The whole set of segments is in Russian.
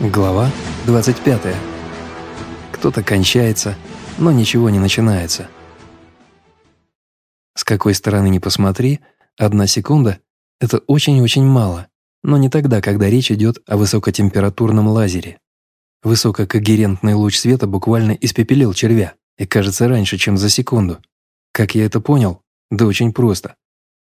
Глава 25. Кто-то кончается, но ничего не начинается. С какой стороны ни посмотри, одна секунда – это очень-очень мало, но не тогда, когда речь идет о высокотемпературном лазере. Высококогерентный луч света буквально испепелил червя, и кажется раньше, чем за секунду. Как я это понял? Да очень просто.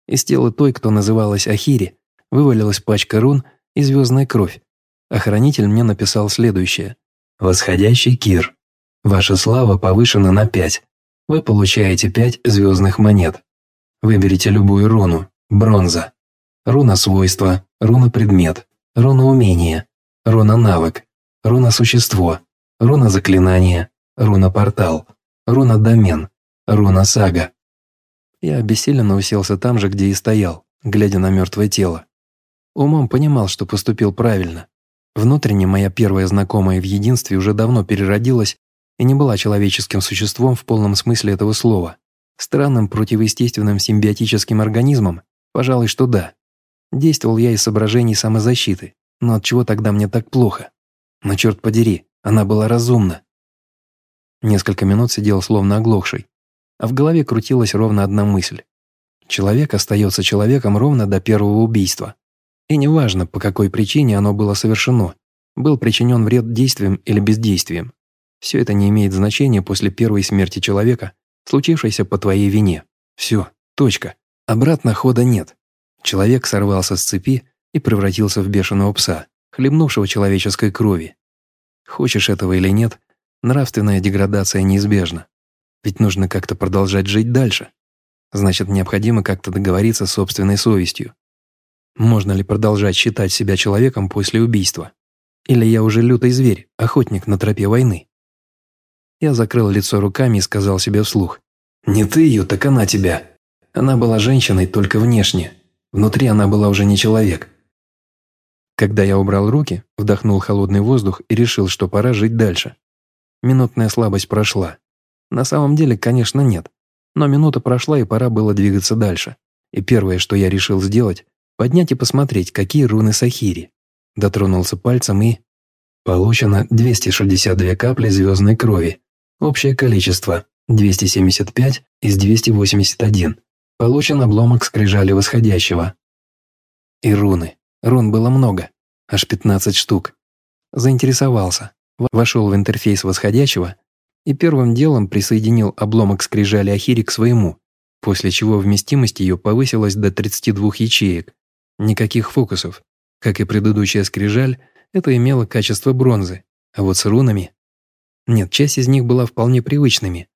Из тела той, кто называлась Ахири, вывалилась пачка рун и звездная кровь, Охранитель мне написал следующее. «Восходящий Кир. Ваша слава повышена на пять. Вы получаете пять звездных монет. Выберите любую руну. Бронза. Руна свойства, руна предмет, руна умение, руна навык, руна существо, руна заклинание, руна портал, руна домен, руна сага». Я обессиленно уселся там же, где и стоял, глядя на мертвое тело. Умом понимал, что поступил правильно. Внутренне моя первая знакомая в единстве уже давно переродилась и не была человеческим существом в полном смысле этого слова. Странным противоестественным симбиотическим организмом? Пожалуй, что да. Действовал я из соображений самозащиты, но от чего тогда мне так плохо? Но черт подери, она была разумна. Несколько минут сидел словно оглохший, а в голове крутилась ровно одна мысль. Человек остается человеком ровно до первого убийства. И неважно, по какой причине оно было совершено, был причинен вред действием или бездействием. Все это не имеет значения после первой смерти человека, случившейся по твоей вине. Все, точка. Обратно хода нет. Человек сорвался с цепи и превратился в бешеного пса, хлебнувшего человеческой крови. Хочешь этого или нет, нравственная деградация неизбежна. Ведь нужно как-то продолжать жить дальше. Значит, необходимо как-то договориться с собственной совестью. Можно ли продолжать считать себя человеком после убийства? Или я уже лютый зверь, охотник на тропе войны? Я закрыл лицо руками и сказал себе вслух. «Не ты ее, так она тебя. Она была женщиной только внешне. Внутри она была уже не человек». Когда я убрал руки, вдохнул холодный воздух и решил, что пора жить дальше. Минутная слабость прошла. На самом деле, конечно, нет. Но минута прошла, и пора было двигаться дальше. И первое, что я решил сделать, Поднять и посмотреть, какие руны Сахири. Дотронулся пальцем и... Получено 262 капли звездной крови. Общее количество 275 из 281. Получен обломок скрижали восходящего. И руны. Рун было много. Аж 15 штук. Заинтересовался. Вошел в интерфейс восходящего и первым делом присоединил обломок скрижали Ахири к своему, после чего вместимость ее повысилась до 32 ячеек. Никаких фокусов. Как и предыдущая скрижаль, это имело качество бронзы, а вот с рунами... Нет, часть из них была вполне привычными.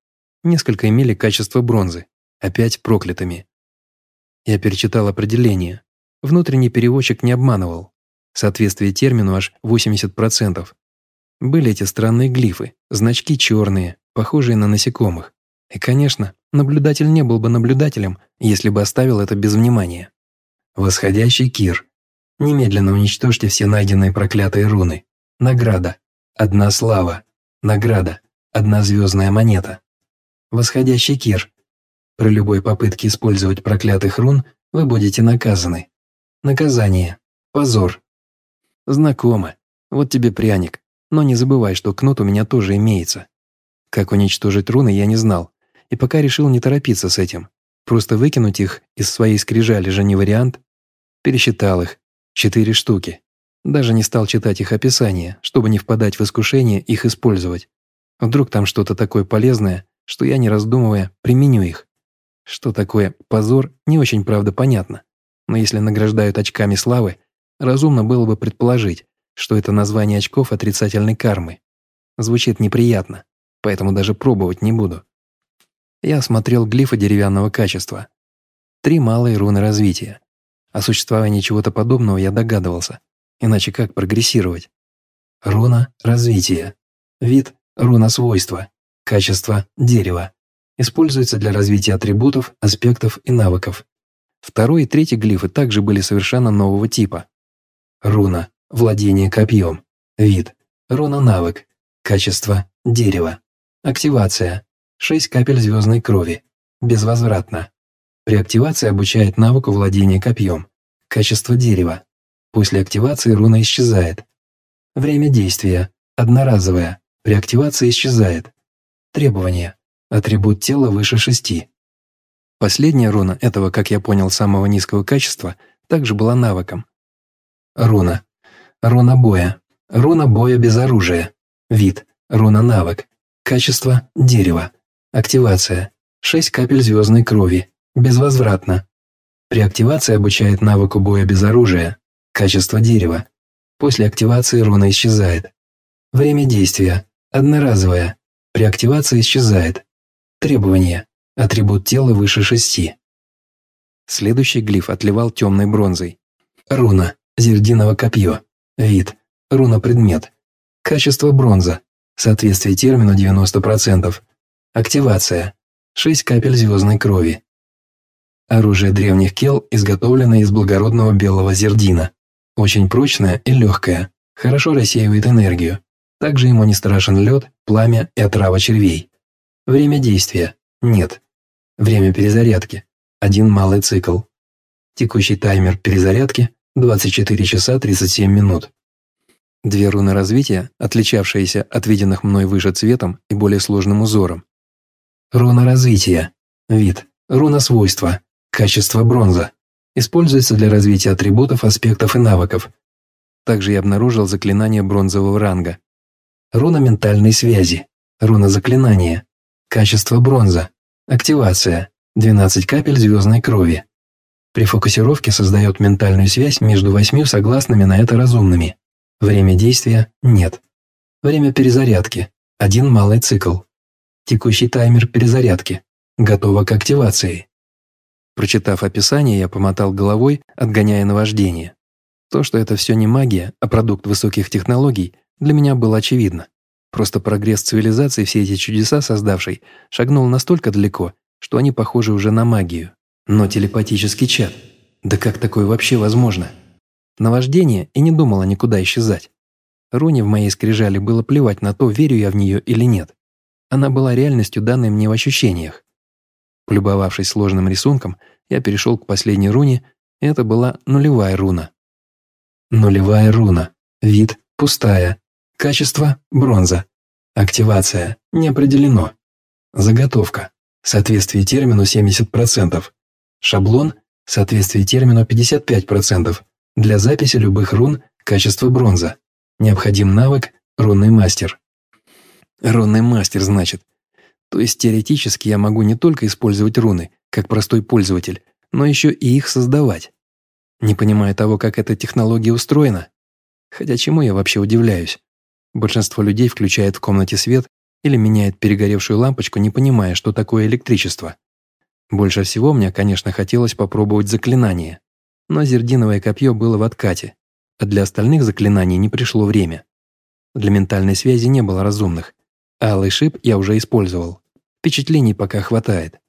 Несколько имели качество бронзы, опять проклятыми. Я перечитал определение. Внутренний переводчик не обманывал. Соответствие термину аж 80%. Были эти странные глифы, значки черные, похожие на насекомых. И, конечно, наблюдатель не был бы наблюдателем, если бы оставил это без внимания. Восходящий Кир. Немедленно уничтожьте все найденные проклятые руны. Награда. Одна слава. Награда. Одна звездная монета. Восходящий Кир. При любой попытке использовать проклятых рун вы будете наказаны. Наказание. Позор. Знакомо. Вот тебе пряник. Но не забывай, что кнут у меня тоже имеется. Как уничтожить руны, я не знал. И пока решил не торопиться с этим. Просто выкинуть их из своей скрижали же не вариант. Пересчитал их. Четыре штуки. Даже не стал читать их описание, чтобы не впадать в искушение их использовать. Вдруг там что-то такое полезное, что я, не раздумывая, применю их. Что такое позор, не очень правда понятно. Но если награждают очками славы, разумно было бы предположить, что это название очков отрицательной кармы. Звучит неприятно, поэтому даже пробовать не буду. Я осмотрел глифы деревянного качества. Три малые руны развития. О существовании чего-то подобного я догадывался. Иначе как прогрессировать? Руна – развитие. Вид – руна свойства. Качество – дерево. Используется для развития атрибутов, аспектов и навыков. Второй и третий глифы также были совершенно нового типа. Руна – владение копьем. Вид – руна-навык. Качество – дерево. Активация 6 капель звездной крови. Безвозвратно. При активации обучает навыку владения копьем. Качество дерева. После активации руна исчезает. Время действия – одноразовое, при активации исчезает. Требования – атрибут тела выше шести. Последняя руна этого, как я понял, самого низкого качества, также была навыком. Руна. Руна боя. Руна боя без оружия. Вид. Руна навык. Качество – дерево. Активация. 6 капель звездной крови. Безвозвратно. При активации обучает навыку боя без оружия. Качество дерева. После активации руна исчезает. Время действия. Одноразовое. При активации исчезает. Требования. Атрибут тела выше шести. Следующий глиф отливал темной бронзой. Руна. Зердиново копье. Вид. Руна-предмет. Качество бронза. Соответствие термину 90%. Активация. 6 капель звездной крови. Оружие древних кел изготовлено из благородного белого зердина. Очень прочное и легкое. Хорошо рассеивает энергию. Также ему не страшен лед, пламя и отрава червей. Время действия. Нет. Время перезарядки. Один малый цикл. Текущий таймер перезарядки 24 часа 37 минут. Две руны развития, отличавшиеся от виденных мной выше цветом и более сложным узором. Руна развития. Вид. Руна свойства. Качество бронза. Используется для развития атрибутов, аспектов и навыков. Также я обнаружил заклинание бронзового ранга. Руна ментальной связи. Руна заклинания. Качество бронза. Активация. 12 капель звездной крови. При фокусировке создает ментальную связь между восьмью согласными на это разумными. Время действия – нет. Время перезарядки – один малый цикл. Текущий таймер перезарядки. Готово к активации. Прочитав описание, я помотал головой, отгоняя наваждение. То, что это все не магия, а продукт высоких технологий, для меня было очевидно. Просто прогресс цивилизации, все эти чудеса создавший, шагнул настолько далеко, что они похожи уже на магию. Но телепатический чат. Да как такое вообще возможно? Наваждение и не думала никуда исчезать. Руне в моей скрижали было плевать на то, верю я в нее или нет. Она была реальностью, данной мне в ощущениях. Полюбовавшись сложным рисунком, я перешел к последней руне, и это была нулевая руна. Нулевая руна. Вид – пустая. Качество – бронза. Активация – не определено. Заготовка. Соответствие термину 70%. Шаблон – соответствие термину 55%. Для записи любых рун – качество бронза. Необходим навык – рунный мастер. Рунный мастер, значит. То есть теоретически я могу не только использовать руны, как простой пользователь, но еще и их создавать. Не понимая того, как эта технология устроена. Хотя чему я вообще удивляюсь? Большинство людей включает в комнате свет или меняет перегоревшую лампочку, не понимая, что такое электричество. Больше всего мне, конечно, хотелось попробовать заклинание. Но зердиновое копье было в откате, а для остальных заклинаний не пришло время. Для ментальной связи не было разумных. Алый шип я уже использовал. Впечатлений пока хватает.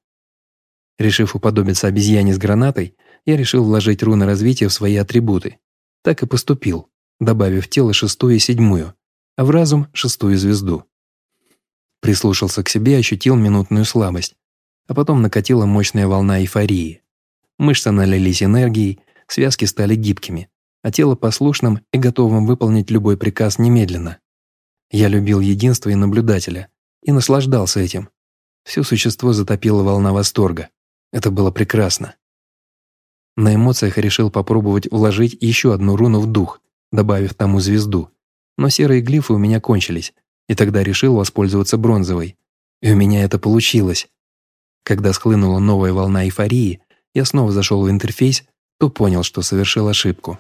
Решив уподобиться обезьяне с гранатой, я решил вложить руны развития в свои атрибуты. Так и поступил, добавив в тело шестую и седьмую, а в разум – шестую звезду. Прислушался к себе, ощутил минутную слабость, а потом накатила мощная волна эйфории. Мышцы налились энергией, связки стали гибкими, а тело послушным и готовым выполнить любой приказ немедленно. Я любил единство и наблюдателя, и наслаждался этим. Все существо затопило волна восторга. Это было прекрасно. На эмоциях решил попробовать вложить еще одну руну в дух, добавив тому звезду, но серые глифы у меня кончились, и тогда решил воспользоваться бронзовой. И у меня это получилось. Когда схлынула новая волна эйфории, я снова зашел в интерфейс, то понял, что совершил ошибку.